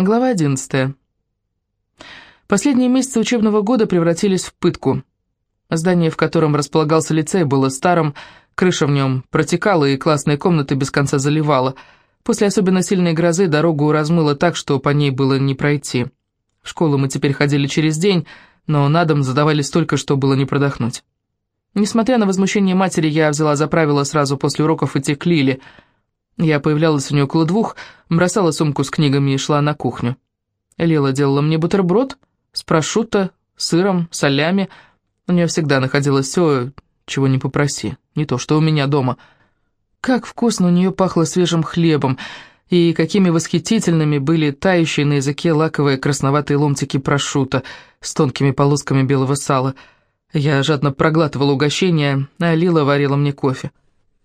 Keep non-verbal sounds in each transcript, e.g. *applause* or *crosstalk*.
Глава 11. Последние месяцы учебного года превратились в пытку. Здание, в котором располагался лицей, было старым, крыша в нем протекала и классные комнаты без конца заливала. После особенно сильной грозы дорогу размыло так, что по ней было не пройти. В школу мы теперь ходили через день, но на дом задавали столько, что было не продохнуть. Несмотря на возмущение матери, я взяла за правило сразу после уроков идти к Лиле – я появлялась у нее около двух, бросала сумку с книгами и шла на кухню. Лила делала мне бутерброд с прошутто, сыром, солями. У нее всегда находилось все, чего не попроси, не то что у меня дома. Как вкусно у нее пахло свежим хлебом, и какими восхитительными были тающие на языке лаковые красноватые ломтики прошута с тонкими полосками белого сала. Я жадно проглатывала угощение, а Лила варила мне кофе.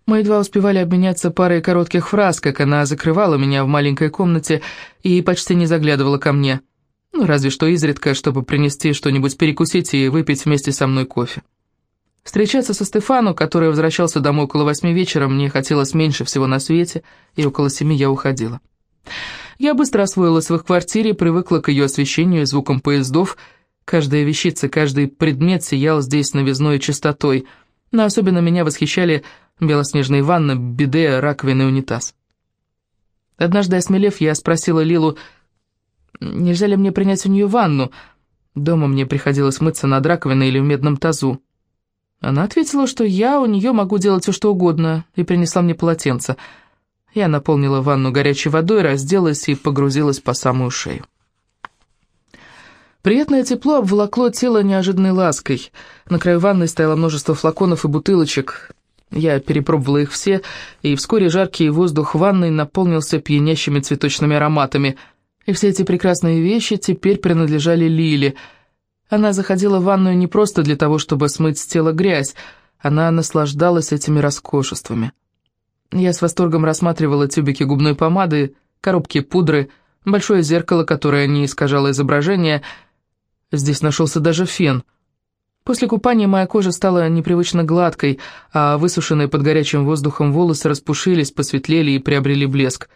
Мы едва успевали обменяться парой коротких фраз, как она закрывала меня в маленькой комнате и почти не заглядывала ко мне. Ну, разве что изредка, чтобы принести что-нибудь перекусить и выпить вместе со мной кофе. Встречаться со Стефану, который возвращался домой около восьми вечера, мне хотелось меньше всего на свете, и около семи я уходила. Я быстро освоилась в их квартире, привыкла к ее освещению и звукам поездов. Каждая вещица, каждый предмет сиял здесь новизной и чистотой, но особенно меня восхищали белоснежная ванна, биде, раковина и унитаз. Однажды, осмелев, я спросила Лилу, нельзя ли мне принять у нее ванну. Дома мне приходилось мыться над раковиной или в медном тазу. Она ответила, что я у нее могу делать все, что угодно, и принесла мне полотенце. Я наполнила ванну горячей водой, разделась и погрузилась по самую шею. Приятное тепло обволокло тело неожиданной лаской. На краю ванны стояло множество флаконов и бутылочек. Я перепробовала их все, и вскоре жаркий воздух ванной наполнился пьянящими цветочными ароматами. И все эти прекрасные вещи теперь принадлежали Лиле. Она заходила в ванную не просто для того, чтобы смыть с тела грязь, она наслаждалась этими роскошествами. Я с восторгом рассматривала тюбики губной помады, коробки пудры, большое зеркало, которое не искажало изображение. Здесь нашелся даже фен — После купания моя кожа стала непривычно гладкой, а высушенные под горячим воздухом волосы распушились, посветлели и приобрели блеск.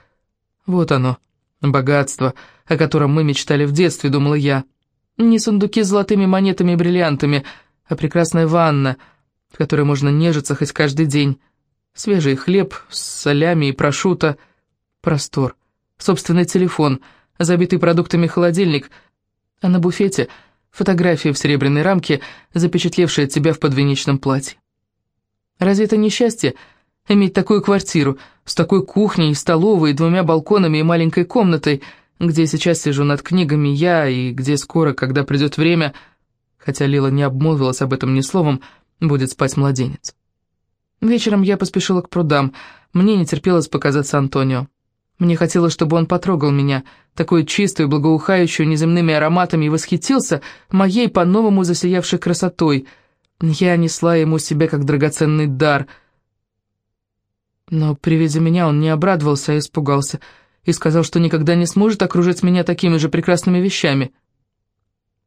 Вот оно, богатство, о котором мы мечтали в детстве, думала я. Не сундуки с золотыми монетами и бриллиантами, а прекрасная ванна, в которой можно нежиться хоть каждый день. Свежий хлеб с солями и прошуто, простор, собственный телефон, забитый продуктами холодильник, а на буфете — Фотография в серебряной рамке, запечатлевшая тебя в подвенечном платье. Разве это не счастье, иметь такую квартиру, с такой кухней, столовой, двумя балконами и маленькой комнатой, где сейчас сижу над книгами я, и где скоро, когда придет время, хотя Лила не обмолвилась об этом ни словом, будет спать младенец. Вечером я поспешила к прудам, мне не терпелось показаться Антонио. Мне хотелось, чтобы он потрогал меня, такую чистую, благоухающую неземными ароматами, и восхитился моей по-новому засиявшей красотой. Я несла ему себя как драгоценный дар. Но при виде меня он не обрадовался, а испугался, и сказал, что никогда не сможет окружить меня такими же прекрасными вещами.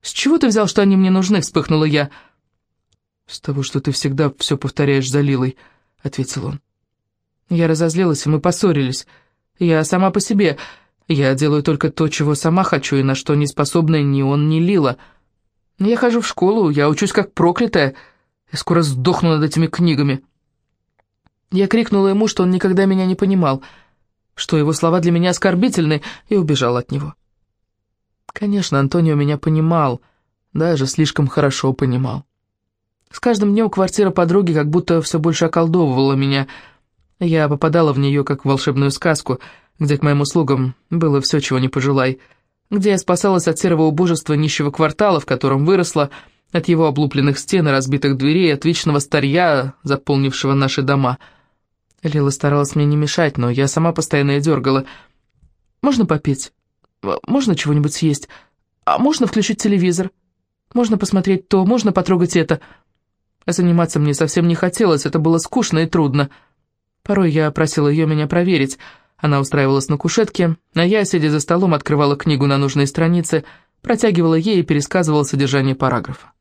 «С чего ты взял, что они мне нужны?» — вспыхнула я. «С того, что ты всегда все повторяешь за Лилой», — ответил он. Я разозлилась, и мы поссорились. Я сама по себе. Я делаю только то, чего сама хочу, и на что не способна ни он, ни Лила. Я хожу в школу, я учусь как проклятая. Я скоро сдохну над этими книгами. Я крикнула ему, что он никогда меня не понимал, что его слова для меня оскорбительны, и убежал от него. Конечно, Антонио меня понимал, даже слишком хорошо понимал. С каждым днем квартира подруги как будто все больше околдовывала меня — я попадала в нее, как в волшебную сказку, где к моим услугам было все, чего не пожелай, где я спасалась от серого убожества нищего квартала, в котором выросла, от его облупленных стен и разбитых дверей, от вечного старья, заполнившего наши дома. Лила старалась мне не мешать, но я сама постоянно дергала. «Можно попить? Можно чего-нибудь съесть? А можно включить телевизор? Можно посмотреть то, можно потрогать это?» Заниматься мне совсем не хотелось, это было скучно и трудно. Порой я просила ее меня проверить. Она устраивалась на кушетке, а я, сидя за столом, открывала книгу на нужной странице, протягивала ей и пересказывала содержание параграфа.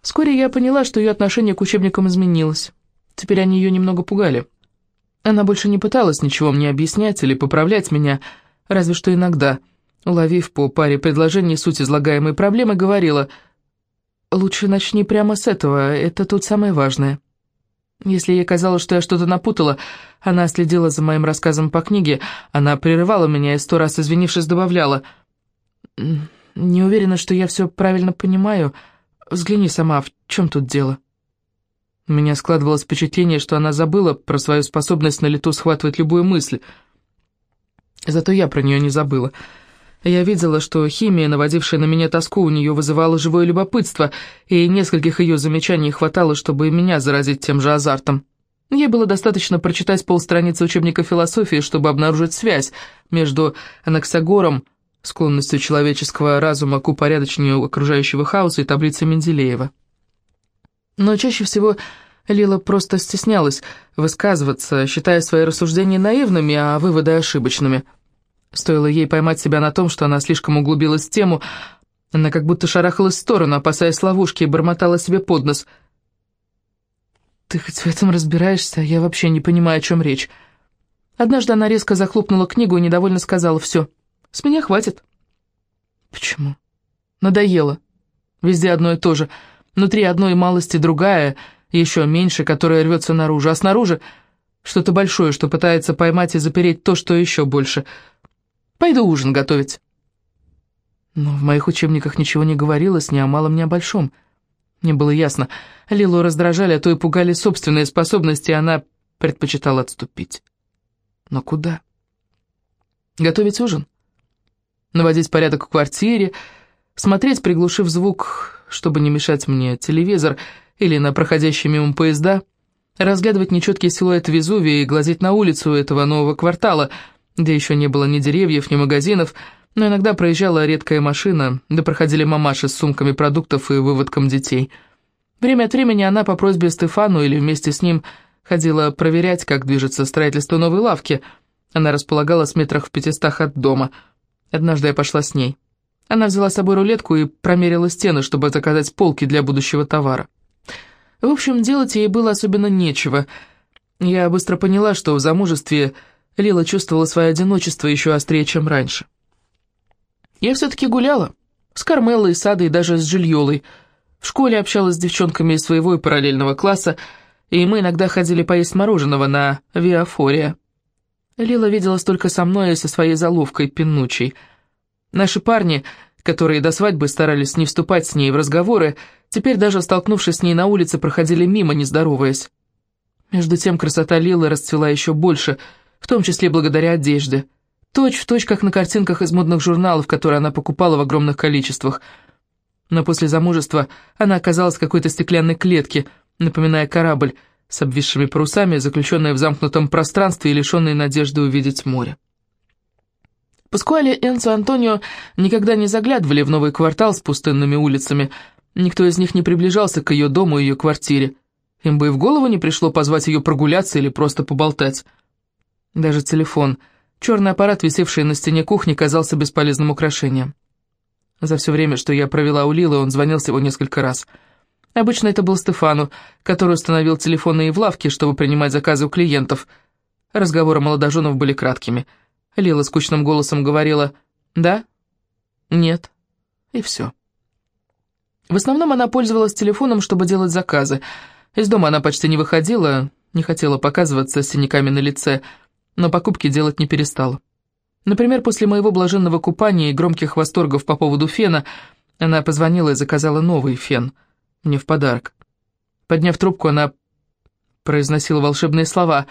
Вскоре я поняла, что ее отношение к учебникам изменилось. Теперь они ее немного пугали. Она больше не пыталась ничего мне объяснять или поправлять меня. разве что иногда, уловив по паре предложений суть излагаемой проблемы, говорила «Лучше начни прямо с этого, это тут самое важное». Если ей казалось, что я что-то напутала, она следила за моим рассказом по книге, она прерывала меня и сто раз извинившись добавляла «Не уверена, что я все правильно понимаю. Взгляни сама, в чем тут дело?» У меня складывалось впечатление, что она забыла про свою способность на лету схватывать любую мысль. Зато я про нее не забыла. Я видела, что химия, наводившая на меня тоску, у нее вызывала живое любопытство, и нескольких ее замечаний хватало, чтобы и меня заразить тем же азартом. Ей было достаточно прочитать полстраницы учебника философии, чтобы обнаружить связь между анаксагором, склонностью человеческого разума к упорядочению окружающего хаоса и таблицей Менделеева. Но чаще всего Лила просто стеснялась высказываться, считая свои рассуждения наивными, а выводы ошибочными. Стоило ей поймать себя на том, что она слишком углубилась в тему, она как будто шарахалась в сторону, опасаясь ловушки, и бормотала себе под нос. «Ты хоть в этом разбираешься? Я вообще не понимаю, о чем речь». Однажды она резко захлопнула книгу и недовольно сказала «Все, с меня хватит». «Почему?» «Надоело. Везде одно и то же». Внутри одной малости другая, еще меньше, которая рвется наружу, а снаружи что-то большое, что пытается поймать и запереть то, что еще больше. Пойду ужин готовить. Но в моих учебниках ничего не говорилось ни о малом, ни о большом. Мне было ясно, Лилу раздражали, а то и пугали собственные способности, и она предпочитала отступить. Но куда? Готовить ужин? Наводить порядок в квартире, смотреть, приглушив звук чтобы не мешать мне телевизор или на проходящие мимо поезда, разглядывать нечеткий силуэт Везувия и глазеть на улицу этого нового квартала, где еще не было ни деревьев, ни магазинов, но иногда проезжала редкая машина, да проходили мамаши с сумками продуктов и выводком детей. Время от времени она по просьбе Стефану или вместе с ним ходила проверять, как движется строительство новой лавки. Она располагалась в метрах в пятистах от дома. Однажды я пошла с ней. Она взяла с собой рулетку и промерила стены, чтобы заказать полки для будущего товара. В общем, делать ей было особенно нечего. Я быстро поняла, что в замужестве Лила чувствовала свое одиночество еще острее, чем раньше. Я все-таки гуляла. С Кармеллой, Садой и даже с Жильолой. В школе общалась с девчонками из своего и параллельного класса, и мы иногда ходили поесть мороженого на Виафория. Лила виделась только со мной и со своей заловкой, Пинучей — Наши парни, которые до свадьбы старались не вступать с ней в разговоры, теперь даже столкнувшись с ней на улице, проходили мимо, не здороваясь. Между тем красота Лилы расцвела еще больше, в том числе благодаря одежде. Точь в точь, как на картинках из модных журналов, которые она покупала в огромных количествах. Но после замужества она оказалась в какой-то стеклянной клетке, напоминая корабль, с обвисшими парусами, заключенная в замкнутом пространстве и лишенная надежды увидеть море. Паскуале и Энцо Антонио никогда не заглядывали в новый квартал с пустынными улицами. Никто из них не приближался к ее дому и ее квартире. Им бы и в голову не пришло позвать ее прогуляться или просто поболтать. Даже телефон, черный аппарат, висевший на стене кухни, казался бесполезным украшением. За все время, что я провела у Лилы, он звонил всего несколько раз. Обычно это был Стефану, который установил телефоны и в лавке, чтобы принимать заказы у клиентов. Разговоры молодоженов были краткими – Лила скучным голосом говорила «да», «нет» и все. В основном она пользовалась телефоном, чтобы делать заказы. Из дома она почти не выходила, не хотела показываться с синяками на лице, но покупки делать не перестала. Например, после моего блаженного купания и громких восторгов по поводу фена, она позвонила и заказала новый фен мне в подарок. Подняв трубку, она произносила волшебные слова.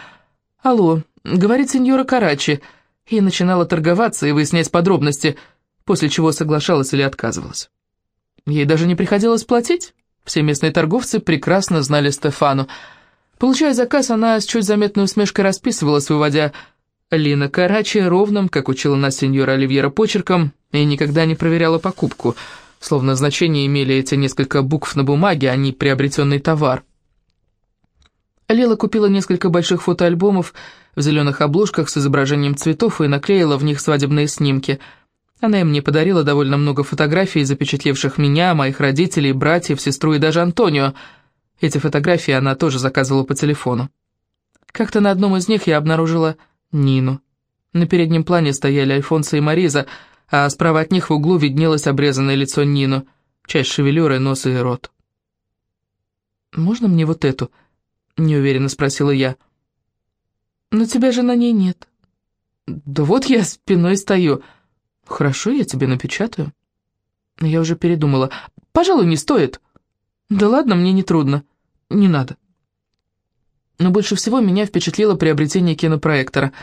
«Алло, говорит сеньора Карачи», и начинала торговаться и выяснять подробности, после чего соглашалась или отказывалась. Ей даже не приходилось платить. Все местные торговцы прекрасно знали Стефану. Получая заказ, она с чуть заметной усмешкой расписывалась, выводя Лина Карачи ровным, как учила нас сеньора Оливьера почерком, и никогда не проверяла покупку, словно значение имели эти несколько букв на бумаге, а не приобретенный товар. Лила купила несколько больших фотоальбомов в зеленых обложках с изображением цветов и наклеила в них свадебные снимки. Она им мне подарила довольно много фотографий, запечатлевших меня, моих родителей, братьев, сестру и даже Антонио. Эти фотографии она тоже заказывала по телефону. Как-то на одном из них я обнаружила Нину. На переднем плане стояли Альфонсо и Мариза, а справа от них в углу виднелось обрезанное лицо Нину, часть шевелюры, нос и рот. «Можно мне вот эту?» — неуверенно спросила я. «Но тебя же на ней нет». «Да вот я спиной стою». «Хорошо, я тебе напечатаю». Я уже передумала. «Пожалуй, не стоит». «Да ладно, мне не трудно. Не надо». Но больше всего меня впечатлило приобретение кинопроектора.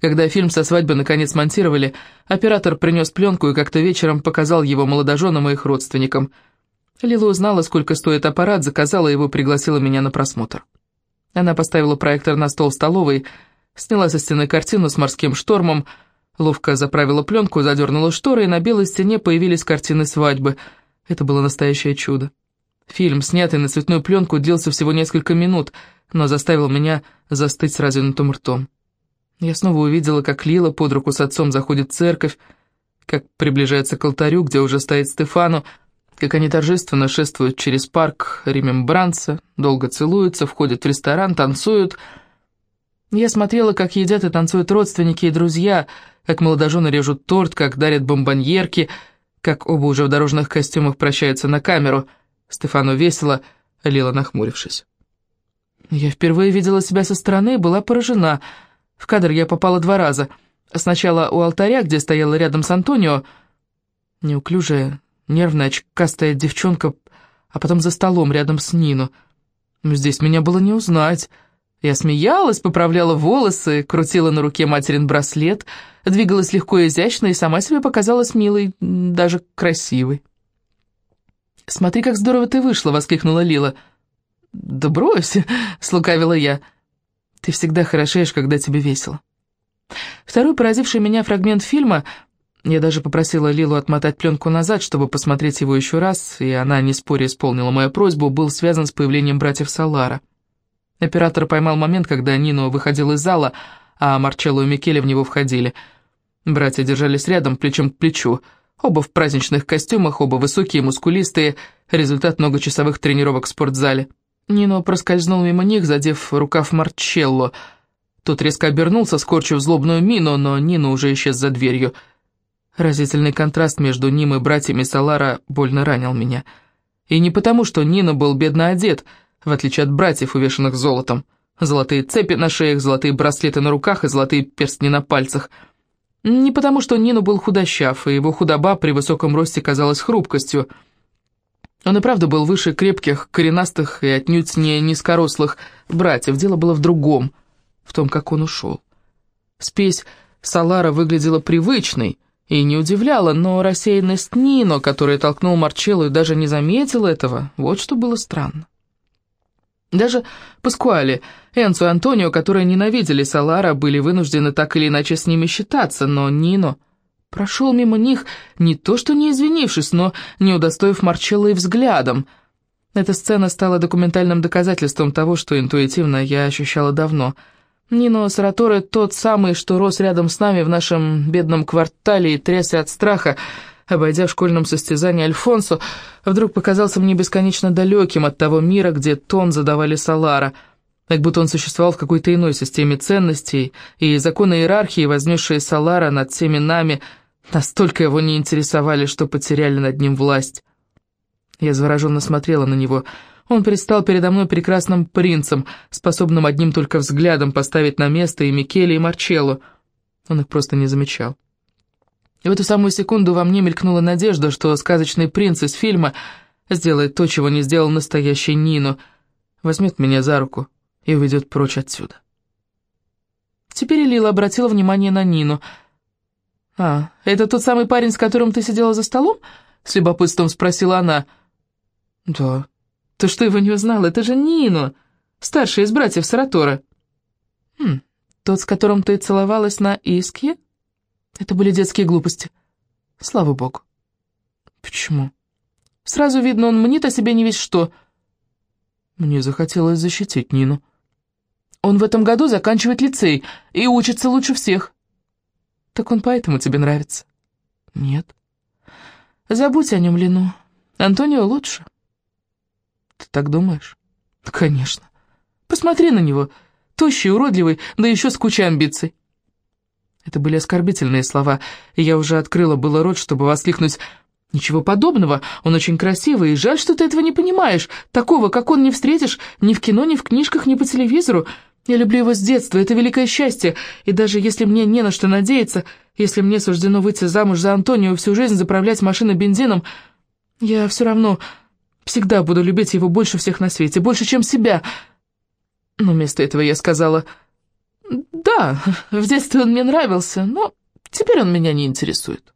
Когда фильм со свадьбы наконец монтировали, оператор принес пленку и как-то вечером показал его молодоженам и их родственникам. Лила узнала, сколько стоит аппарат, заказала его и пригласила меня на просмотр. Она поставила проектор на стол в столовой, сняла со стены картину с морским штормом, ловко заправила пленку, задернула шторы, и на белой стене появились картины свадьбы. Это было настоящее чудо. Фильм, снятый на цветную пленку, длился всего несколько минут, но заставил меня застыть с развернутым ртом. Я снова увидела, как Лила под руку с отцом заходит в церковь, как приближается к алтарю, где уже стоит Стефану, как они торжественно шествуют через парк Ремембранца, долго целуются, входят в ресторан, танцуют. Я смотрела, как едят и танцуют родственники и друзья, как молодожены режут торт, как дарят бомбоньерки, как оба уже в дорожных костюмах прощаются на камеру. Стефану весело, Лила нахмурившись. Я впервые видела себя со стороны и была поражена. В кадр я попала два раза. Сначала у алтаря, где стояла рядом с Антонио, неуклюжая, нервная, очкастая девчонка, а потом за столом рядом с Нину. Здесь меня было не узнать. Я смеялась, поправляла волосы, крутила на руке материн браслет, двигалась легко и изящно, и сама себе показалась милой, даже красивой. «Смотри, как здорово ты вышла!» — воскликнула Лила. «Да брось!» — слукавила я. «Ты всегда хорошеешь, когда тебе весело». Второй поразивший меня фрагмент фильма я даже попросила Лилу отмотать пленку назад, чтобы посмотреть его еще раз, и она, не споря, исполнила мою просьбу, был связан с появлением братьев Салара. Оператор поймал момент, когда Нино выходил из зала, а Марчелло и Микеле в него входили. Братья держались рядом, плечом к плечу, оба в праздничных костюмах, оба высокие, мускулистые, результат многочасовых тренировок в спортзале. Нино проскользнул мимо них, задев рукав Марчелло. Тот резко обернулся, скорчив злобную мину, но Нино уже исчез за дверью — Разительный контраст между ним и братьями Салара больно ранил меня. И не потому, что Нина был бедно одет, в отличие от братьев, увешанных золотом. Золотые цепи на шеях, золотые браслеты на руках и золотые перстни на пальцах. Не потому, что Нину был худощав, и его худоба при высоком росте казалась хрупкостью. Он и правда был выше крепких, коренастых и отнюдь не низкорослых братьев. Дело было в другом, в том, как он ушел. Спесь Салара выглядела привычной, и не удивляла, но рассеянность Нино, который толкнул Марчелло и даже не заметил этого, вот что было странно. Даже Паскуале, Энцо и Антонио, которые ненавидели Салара, были вынуждены так или иначе с ними считаться, но Нино прошел мимо них, не то что не извинившись, но не удостоив Марчелло и взглядом. Эта сцена стала документальным доказательством того, что интуитивно я ощущала давно — Нино Сараторе тот самый, что рос рядом с нами в нашем бедном квартале и трясся от страха, обойдя в школьном состязании Альфонсо, вдруг показался мне бесконечно далеким от того мира, где тон задавали Салара, как будто он существовал в какой-то иной системе ценностей, и законы иерархии, вознесшие Салара над всеми нами, настолько его не интересовали, что потеряли над ним власть. Я завороженно смотрела на него — он предстал передо мной прекрасным принцем, способным одним только взглядом поставить на место и Микеле, и Марчелло. Он их просто не замечал. И в эту самую секунду во мне мелькнула надежда, что сказочный принц из фильма сделает то, чего не сделал настоящий Нино, возьмет меня за руку и уведет прочь отсюда. Теперь Лила обратила внимание на Нину. «А, это тот самый парень, с которым ты сидела за столом?» — с любопытством спросила она. «Да, ты что его не узнал? Это же Нино, старший из братьев Саратора. Хм, тот, с которым ты целовалась на Иске? Это были детские глупости. Слава богу. Почему? Сразу видно, он мнит о себе не весь что. Мне захотелось защитить Нину. Он в этом году заканчивает лицей и учится лучше всех. Так он поэтому тебе нравится? Нет. Забудь о нем, Лину. Антонио лучше. Ты так думаешь? Конечно. Посмотри на него. Тощий, уродливый, да еще с кучей амбиций. Это были оскорбительные слова, и я уже открыла было рот, чтобы воскликнуть «Ничего подобного, он очень красивый, и жаль, что ты этого не понимаешь. Такого, как он, не встретишь ни в кино, ни в книжках, ни по телевизору. Я люблю его с детства, это великое счастье, и даже если мне не на что надеяться, если мне суждено выйти замуж за Антонио всю жизнь заправлять машины бензином, я все равно всегда буду любить его больше всех на свете, больше, чем себя». Но вместо этого я сказала «Да, *laughs* в детстве он мне нравился, но теперь он меня не интересует».